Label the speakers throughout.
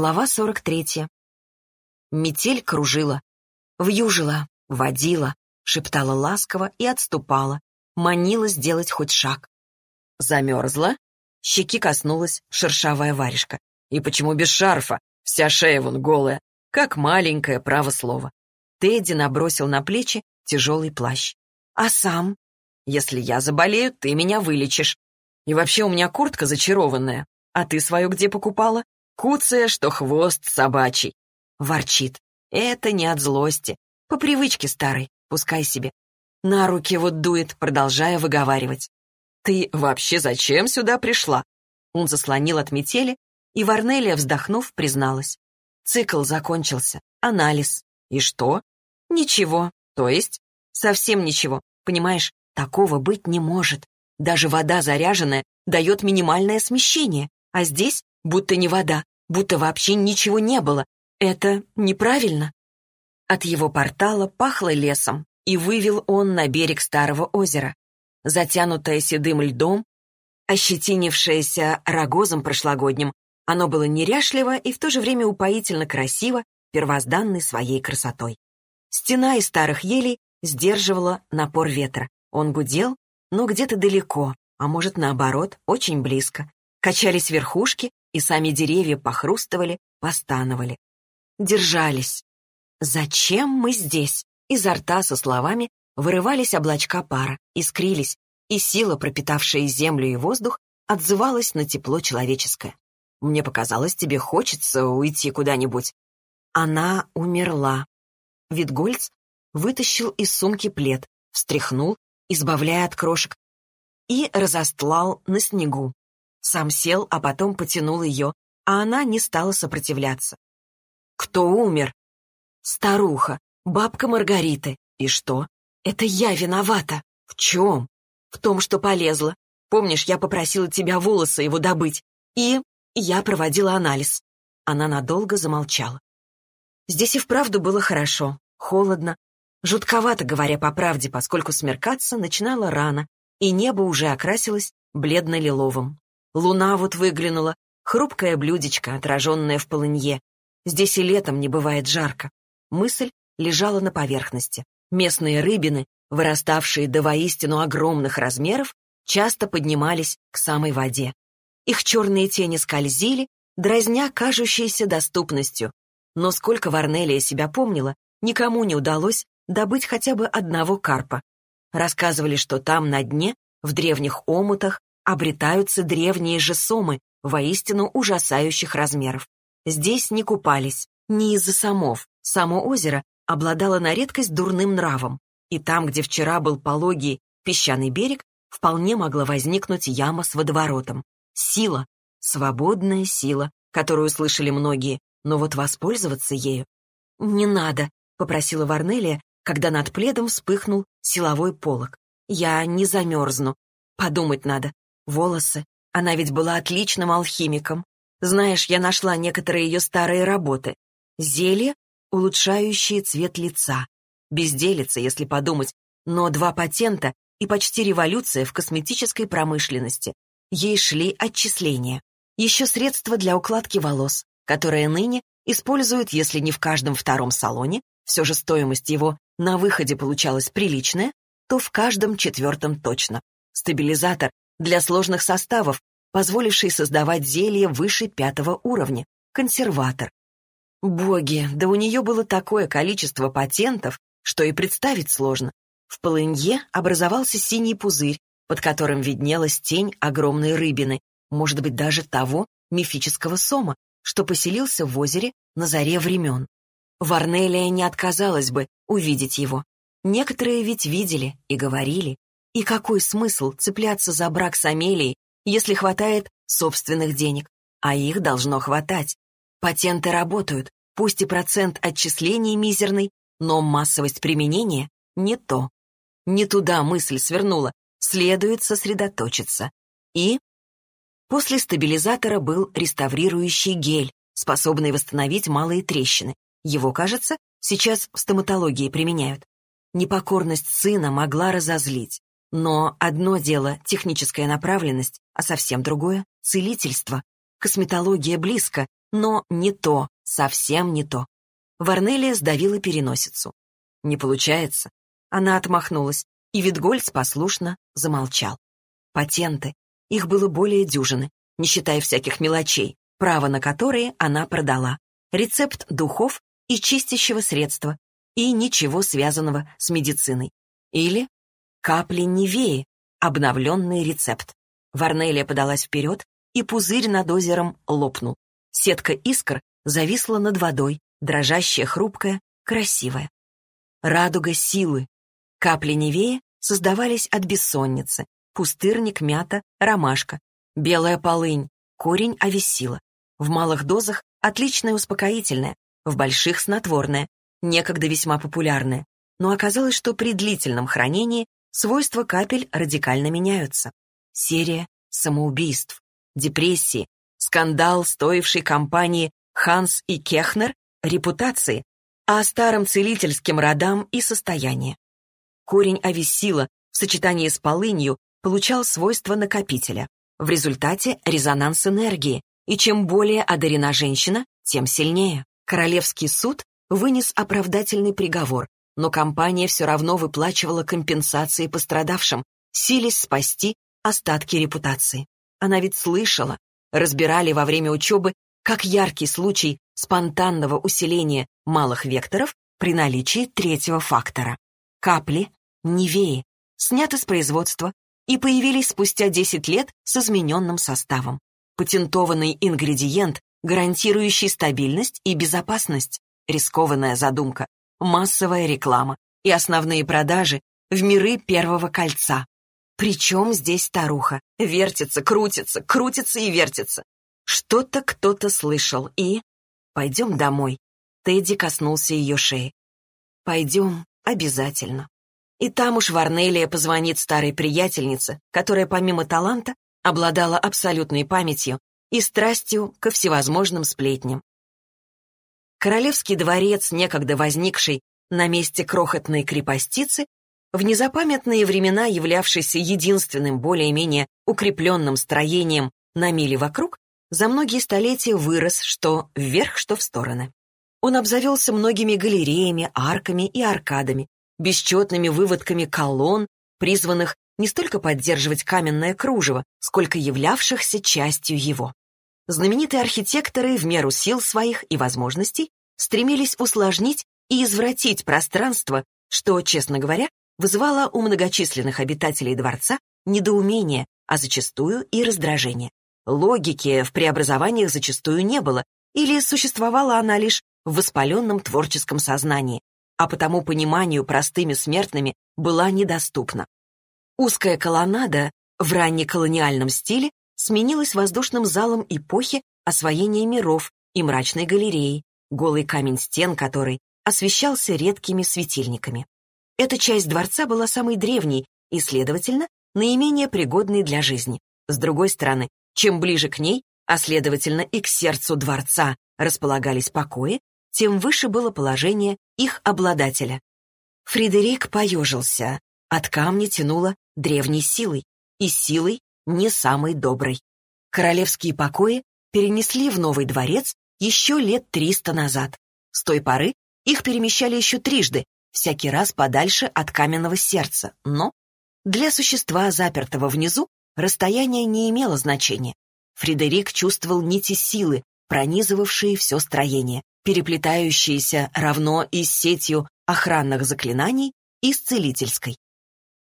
Speaker 1: Глава 43. Метель кружила, вьюжила, водила, шептала ласково и отступала, манила сделать хоть шаг. Замерзла? Щеки коснулась шершавая варежка. И почему без шарфа? Вся шея вон голая, как маленькое право слово. Тедди набросил на плечи тяжелый плащ. А сам? Если я заболею, ты меня вылечишь. И вообще у меня куртка зачарованная. А ты свою где покупала? Куцая, что хвост собачий. Ворчит. Это не от злости. По привычке старой, пускай себе. На руки вот дует, продолжая выговаривать. «Ты вообще зачем сюда пришла?» Он заслонил от метели, и Варнелия, вздохнув, призналась. Цикл закончился. Анализ. И что? Ничего. То есть? Совсем ничего. Понимаешь, такого быть не может. Даже вода заряженная дает минимальное смещение, а здесь будто не вода, будто вообще ничего не было. Это неправильно. От его портала пахло лесом, и вывел он на берег старого озера. Затянутое седым льдом, ощетинившееся рогозом прошлогодним, оно было неряшливо и в то же время упоительно красиво, первозданной своей красотой. Стена из старых елей сдерживала напор ветра. Он гудел, но где-то далеко, а может, наоборот, очень близко. Качались верхушки, и сами деревья похрустывали, постановали. Держались. «Зачем мы здесь?» Изо рта со словами вырывались облачка пара, искрились, и сила, пропитавшая землю и воздух, отзывалась на тепло человеческое. «Мне показалось, тебе хочется уйти куда-нибудь». Она умерла. Витгольц вытащил из сумки плед, встряхнул, избавляя от крошек, и разостлал на снегу. Сам сел, а потом потянул ее, а она не стала сопротивляться. «Кто умер?» «Старуха, бабка Маргариты. И что? Это я виновата. В чем?» «В том, что полезла. Помнишь, я попросила тебя волосы его добыть. И я проводила анализ». Она надолго замолчала. Здесь и вправду было хорошо, холодно, жутковато, говоря по правде, поскольку смеркаться начинало рано, и небо уже окрасилось бледно-лиловым. Луна вот выглянула, хрупкое блюдечко, отраженное в полынье. Здесь и летом не бывает жарко. Мысль лежала на поверхности. Местные рыбины, выраставшие до воистину огромных размеров, часто поднимались к самой воде. Их черные тени скользили, дразня кажущейся доступностью. Но сколько Варнелия себя помнила, никому не удалось добыть хотя бы одного карпа. Рассказывали, что там, на дне, в древних омутах, обретаются древние же сомы, воистину ужасающих размеров. Здесь не купались, не из-за самов. Само озеро обладало на редкость дурным нравом, и там, где вчера был пологий песчаный берег, вполне могла возникнуть яма с водоворотом. Сила, свободная сила, которую слышали многие, но вот воспользоваться ею... «Не надо», — попросила Варнелия, когда над пледом вспыхнул силовой полог. «Я не замерзну. Подумать надо. Волосы. Она ведь была отличным алхимиком. Знаешь, я нашла некоторые ее старые работы. Зелье, улучшающие цвет лица. Безделица, если подумать, но два патента и почти революция в косметической промышленности. Ей шли отчисления. Еще средства для укладки волос, которые ныне используют, если не в каждом втором салоне, все же стоимость его на выходе получалась приличная, то в каждом четвертом точно. Стабилизатор для сложных составов, позволивший создавать зелье выше пятого уровня, консерватор. Боги, да у нее было такое количество патентов, что и представить сложно. В полынье образовался синий пузырь, под которым виднелась тень огромной рыбины, может быть, даже того мифического сома, что поселился в озере на заре времен. Варнелия не отказалась бы увидеть его. Некоторые ведь видели и говорили, и какой смысл цепляться за брак с Амелией, если хватает собственных денег? А их должно хватать. Патенты работают, пусть и процент отчислений мизерный, но массовость применения не то. Не туда мысль свернула, следует сосредоточиться. И после стабилизатора был реставрирующий гель, способный восстановить малые трещины. Его, кажется, сейчас в стоматологии применяют. Непокорность сына могла разозлить. Но одно дело — техническая направленность, а совсем другое — целительство. Косметология близко, Но не то, совсем не то. Варнелия сдавила переносицу. «Не получается». Она отмахнулась, и Витгольц послушно замолчал. Патенты. Их было более дюжины, не считая всяких мелочей, право на которые она продала. Рецепт духов и чистящего средства, и ничего связанного с медициной. Или капли Невеи, обновленный рецепт. Варнелия подалась вперед, и пузырь над озером лопнул. Сетка искр зависла над водой, дрожащая, хрупкая, красивая. Радуга силы. Капли Невеи создавались от бессонницы, пустырник, мята, ромашка, белая полынь, корень авесила. В малых дозах отличное успокоительное, в больших снотворное, некогда весьма популярное. Но оказалось, что при длительном хранении свойства капель радикально меняются. Серия самоубийств, депрессии, скандал, стоивший компании Ханс и Кехнер репутации, а старым целительским родам и состояние. Корень авесила в сочетании с полынью получал свойства накопителя. В результате резонанс энергии, и чем более одарена женщина, тем сильнее. Королевский суд вынес оправдательный приговор, но компания все равно выплачивала компенсации пострадавшим, сились спасти остатки репутации. Она ведь слышала, разбирали во время учебы, как яркий случай спонтанного усиления малых векторов при наличии третьего фактора. Капли, Невеи, сняты с производства и появились спустя 10 лет с измененным составом. Патентованный ингредиент, гарантирующий стабильность и безопасность, рискованная задумка, массовая реклама и основные продажи в миры первого кольца. Причем здесь старуха? Вертится, крутится, крутится и вертится. Что-то кто-то слышал и... Пойдем домой. Тедди коснулся ее шеи. Пойдем, обязательно. И там уж Варнелия позвонит старой приятельнице, которая помимо таланта обладала абсолютной памятью и страстью ко всевозможным сплетням. Королевский дворец, некогда возникший на месте крохотной крепостицы, в незапамятные времена являвшийся единственным более-менее укрепленным строением на миле вокруг, за многие столетия вырос что вверх, что в стороны. Он обзавелся многими галереями, арками и аркадами, бесчетными выводками колонн, призванных не столько поддерживать каменное кружево, сколько являвшихся частью его. Знаменитые архитекторы в меру сил своих и возможностей стремились усложнить и извратить пространство, что, честно говоря, вызывало у многочисленных обитателей дворца недоумение, а зачастую и раздражение. Логики в преобразованиях зачастую не было, или существовала она лишь в воспаленном творческом сознании, а потому пониманию простыми смертными была недоступна. Узкая колоннада в раннеколониальном стиле сменилась воздушным залом эпохи освоения миров и мрачной галереей, голый камень стен которой освещался редкими светильниками. Эта часть дворца была самой древней и, следовательно, наименее пригодной для жизни. С другой стороны, чем ближе к ней, а следовательно и к сердцу дворца, располагались покои, тем выше было положение их обладателя. Фредерик поежился. От камня тянуло древней силой, и силой не самой доброй. Королевские покои перенесли в новый дворец еще лет триста назад. С той поры их перемещали еще трижды, всякий раз подальше от каменного сердца, но для существа, запертого внизу, расстояние не имело значения. Фредерик чувствовал нити силы, пронизывавшие все строение, переплетающиеся равно и с сетью охранных заклинаний, и с целительской.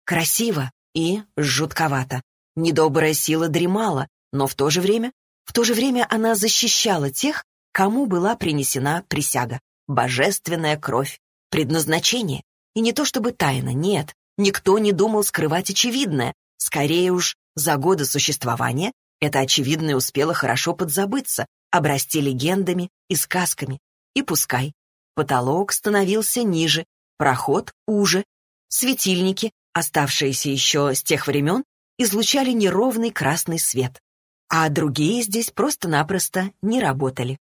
Speaker 1: Красиво и жутковато. Недобрая сила дремала, но в то же время, в то же время она защищала тех, кому была принесена присяга. Божественная кровь предназначение. И не то чтобы тайна, нет. Никто не думал скрывать очевидное. Скорее уж, за годы существования это очевидное успело хорошо подзабыться, обрасти легендами и сказками. И пускай. Потолок становился ниже, проход уже. Светильники, оставшиеся еще с тех времен, излучали неровный красный свет. А другие здесь просто-напросто не работали.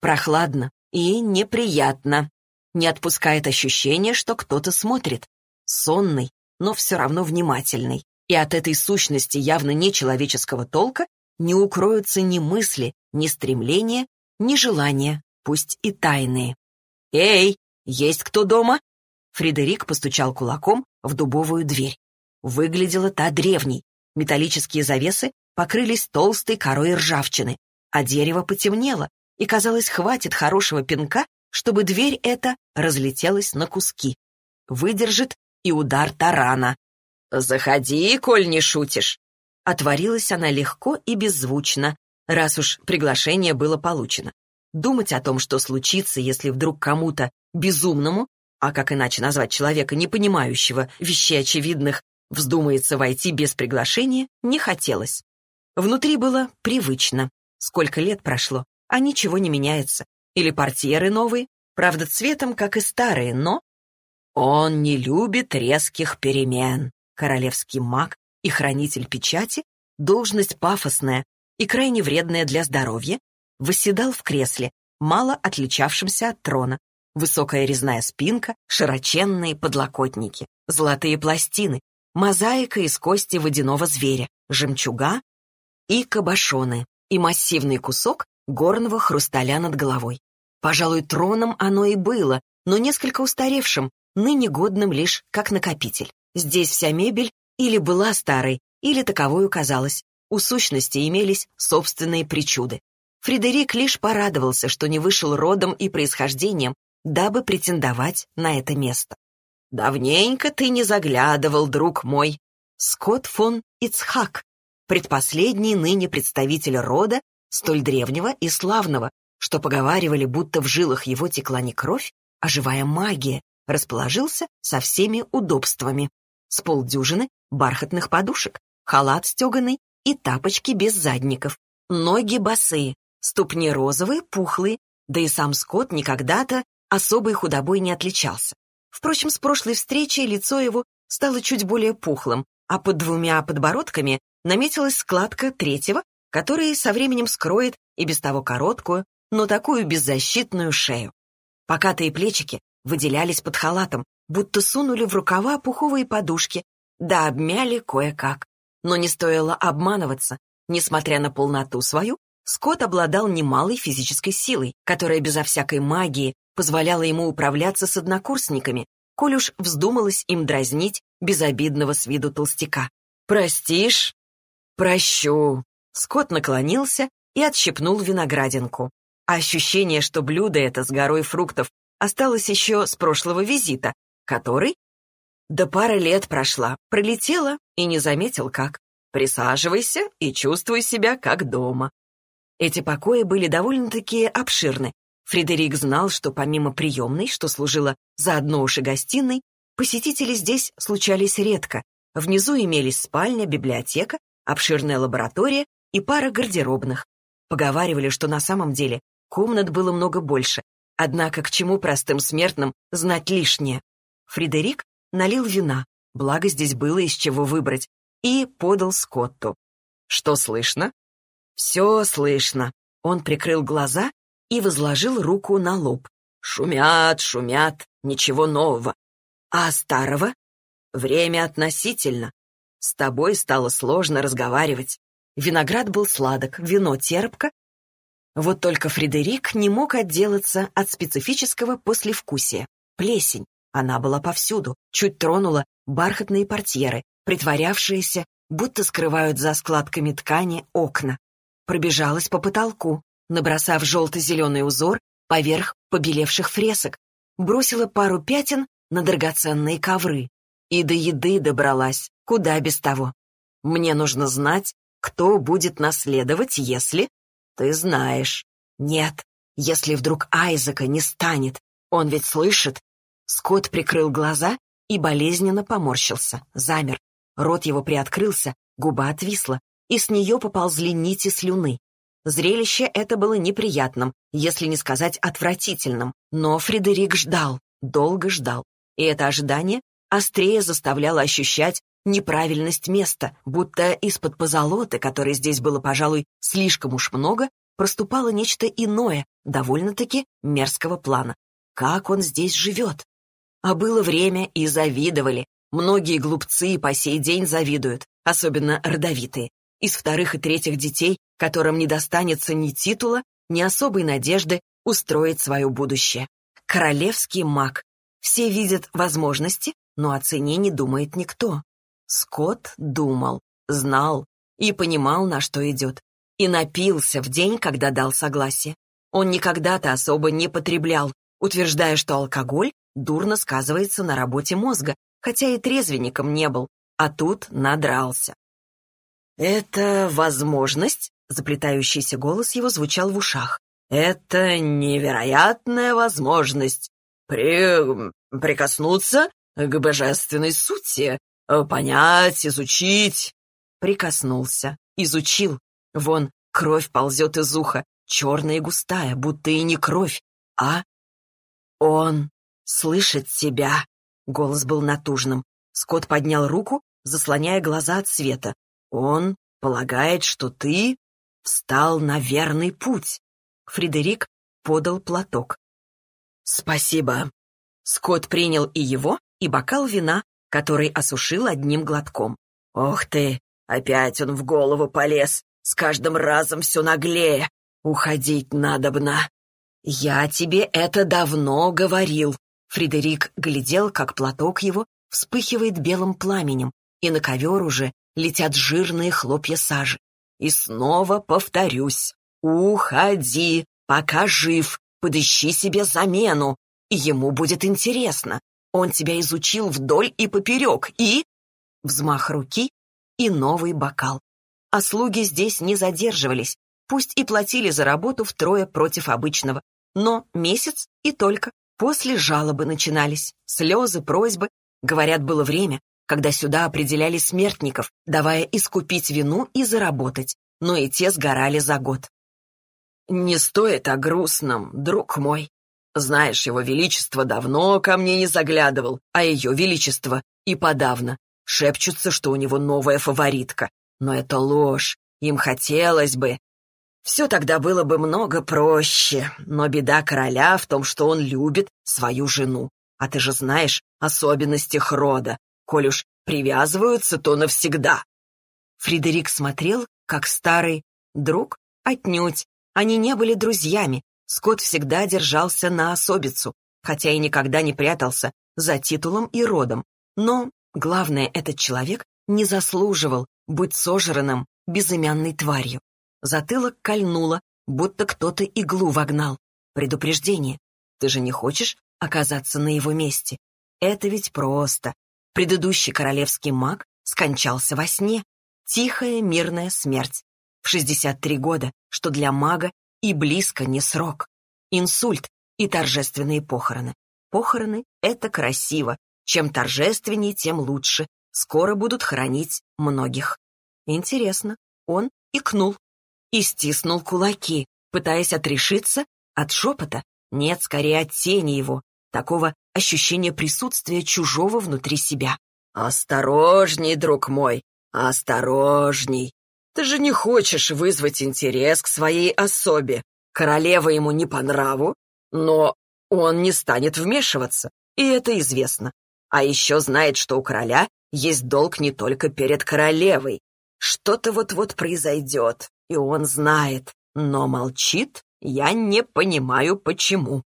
Speaker 1: Прохладно и неприятно не отпускает ощущение, что кто-то смотрит. Сонный, но все равно внимательный. И от этой сущности явно нечеловеческого толка не укроются ни мысли, ни стремления, ни желания, пусть и тайные. «Эй, есть кто дома?» Фредерик постучал кулаком в дубовую дверь. Выглядела та древней. Металлические завесы покрылись толстой корой ржавчины, а дерево потемнело, и, казалось, хватит хорошего пинка, чтобы дверь эта разлетелась на куски. Выдержит и удар тарана. «Заходи, коль не шутишь!» Отворилась она легко и беззвучно, раз уж приглашение было получено. Думать о том, что случится, если вдруг кому-то безумному а как иначе назвать человека, не понимающего вещей очевидных, вздумается войти без приглашения, не хотелось. Внутри было привычно. Сколько лет прошло, а ничего не меняется. Или портьеры новые, правда, цветом, как и старые, но... Он не любит резких перемен. Королевский маг и хранитель печати, должность пафосная и крайне вредная для здоровья, восседал в кресле, мало отличавшемся от трона, Высокая резная спинка, широченные подлокотники, золотые пластины, мозаика из кости водяного зверя, жемчуга и кабошоны, и массивный кусок горного хрусталя над головой. Пожалуй, троном оно и было, но несколько устаревшим, ныне годным лишь как накопитель. Здесь вся мебель или была старой, или таковой казалась. У сущности имелись собственные причуды. Фредерик лишь порадовался, что не вышел родом и происхождением дабы претендовать на это место. «Давненько ты не заглядывал, друг мой!» Скотт фон Ицхак, предпоследний ныне представитель рода, столь древнего и славного, что поговаривали, будто в жилах его текла не кровь, а живая магия, расположился со всеми удобствами. С полдюжины бархатных подушек, халат стеганый и тапочки без задников. Ноги босые, ступни розовые, пухлые, да и сам Скотт никогда-то особой худобой не отличался. Впрочем, с прошлой встречи лицо его стало чуть более пухлым, а под двумя подбородками наметилась складка третьего, которая со временем скроет и без того короткую, но такую беззащитную шею. Покатые плечики выделялись под халатом, будто сунули в рукава пуховые подушки, да обмяли кое-как. Но не стоило обманываться. Несмотря на полноту свою, Скотт обладал немалой физической силой, которая безо всякой магии позволяла ему управляться с однокурсниками, коль уж вздумалось им дразнить безобидного с виду толстяка. «Простишь?» «Прощу». Скотт наклонился и отщипнул виноградинку. А ощущение, что блюдо это с горой фруктов осталось еще с прошлого визита, который... Да пара лет прошла, пролетела и не заметил как. Присаживайся и чувствуй себя как дома. Эти покои были довольно-таки обширны, Фредерик знал, что помимо приемной, что служила заодно уж и гостиной, посетители здесь случались редко. Внизу имелись спальня, библиотека, обширная лаборатория и пара гардеробных. Поговаривали, что на самом деле комнат было много больше, однако к чему простым смертным знать лишнее. Фредерик налил вина, благо здесь было из чего выбрать, и подал Скотту. «Что слышно?» «Все слышно». Он прикрыл глаза и возложил руку на лоб. «Шумят, шумят, ничего нового. А старого? Время относительно. С тобой стало сложно разговаривать. Виноград был сладок, вино терпко. Вот только Фредерик не мог отделаться от специфического послевкусия. Плесень. Она была повсюду, чуть тронула бархатные портьеры, притворявшиеся, будто скрывают за складками ткани окна. Пробежалась по потолку, набросав желто-зеленый узор поверх побелевших фресок, бросила пару пятен на драгоценные ковры. И до еды добралась, куда без того. Мне нужно знать, кто будет наследовать, если... Ты знаешь. Нет, если вдруг Айзека не станет. Он ведь слышит. Скотт прикрыл глаза и болезненно поморщился, замер. Рот его приоткрылся, губа отвисла, и с нее поползли нити слюны. Зрелище это было неприятным, если не сказать отвратительным, но Фредерик ждал, долго ждал, и это ожидание острее заставляло ощущать неправильность места, будто из-под позолоты, которой здесь было, пожалуй, слишком уж много, проступало нечто иное, довольно-таки мерзкого плана. Как он здесь живет? А было время и завидовали. Многие глупцы по сей день завидуют, особенно родовитые. Из вторых и третьих детей которым не достанется ни титула, ни особой надежды устроить свое будущее. Королевский маг. Все видят возможности, но о цене не думает никто. Скотт думал, знал и понимал, на что идет. И напился в день, когда дал согласие. Он никогда-то особо не потреблял, утверждая, что алкоголь дурно сказывается на работе мозга, хотя и трезвенником не был, а тут надрался. «Это возможность?» — заплетающийся голос его звучал в ушах. «Это невероятная возможность при... прикоснуться к божественной сути, понять, изучить». Прикоснулся, изучил. Вон, кровь ползет из уха, черная и густая, будто и не кровь, а... Он слышит тебя. Голос был натужным. Скотт поднял руку, заслоняя глаза от света. Он полагает, что ты встал на верный путь. Фредерик подал платок. «Спасибо». Скотт принял и его, и бокал вина, который осушил одним глотком. «Ох ты! Опять он в голову полез. С каждым разом все наглее. Уходить надобно». «Я тебе это давно говорил». Фредерик глядел, как платок его вспыхивает белым пламенем, и на ковер уже летят жирные хлопья сажи. И снова повторюсь. Уходи, пока жив, подыщи себе замену, и ему будет интересно. Он тебя изучил вдоль и поперек, и... Взмах руки и новый бокал. А слуги здесь не задерживались, пусть и платили за работу втрое против обычного, но месяц и только. После жалобы начинались, слезы, просьбы. Говорят, было время, когда сюда определяли смертников, давая искупить вину и заработать, но и те сгорали за год. «Не стоит о грустном, друг мой. Знаешь, его величество давно ко мне не заглядывал, а ее величество и подавно. Шепчутся, что у него новая фаворитка. Но это ложь, им хотелось бы. Все тогда было бы много проще, но беда короля в том, что он любит свою жену. А ты же знаешь особенности их рода. Коль уж привязываются, то навсегда. Фредерик смотрел, как старый друг, отнюдь. Они не были друзьями. Скотт всегда держался на особицу, хотя и никогда не прятался за титулом и родом. Но, главное, этот человек не заслуживал быть сожранным безымянной тварью. Затылок кольнуло, будто кто-то иглу вогнал. Предупреждение. Ты же не хочешь оказаться на его месте? Это ведь просто. Предыдущий королевский маг скончался во сне. Тихая, мирная смерть. В 63 года, что для мага и близко не срок. Инсульт и торжественные похороны. Похороны — это красиво. Чем торжественнее, тем лучше. Скоро будут хранить многих. Интересно, он икнул и стиснул кулаки, пытаясь отрешиться от шепота. Нет, скорее от тени его, такого ощущения присутствия чужого внутри себя. «Осторожней, друг мой, осторожней. Ты же не хочешь вызвать интерес к своей особе. Королева ему не по нраву, но он не станет вмешиваться, и это известно. А еще знает, что у короля есть долг не только перед королевой. Что-то вот-вот произойдет, и он знает, но молчит, я не понимаю, почему.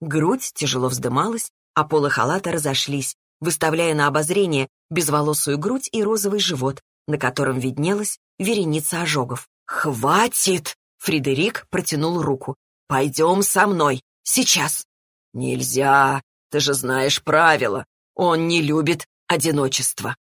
Speaker 1: Грудь тяжело вздымалась, а полы халата разошлись, выставляя на обозрение безволосую грудь и розовый живот, на котором виднелась вереница ожогов. «Хватит!» — Фредерик протянул руку. «Пойдем со мной. Сейчас!» «Нельзя! Ты же знаешь правила. Он не любит одиночество».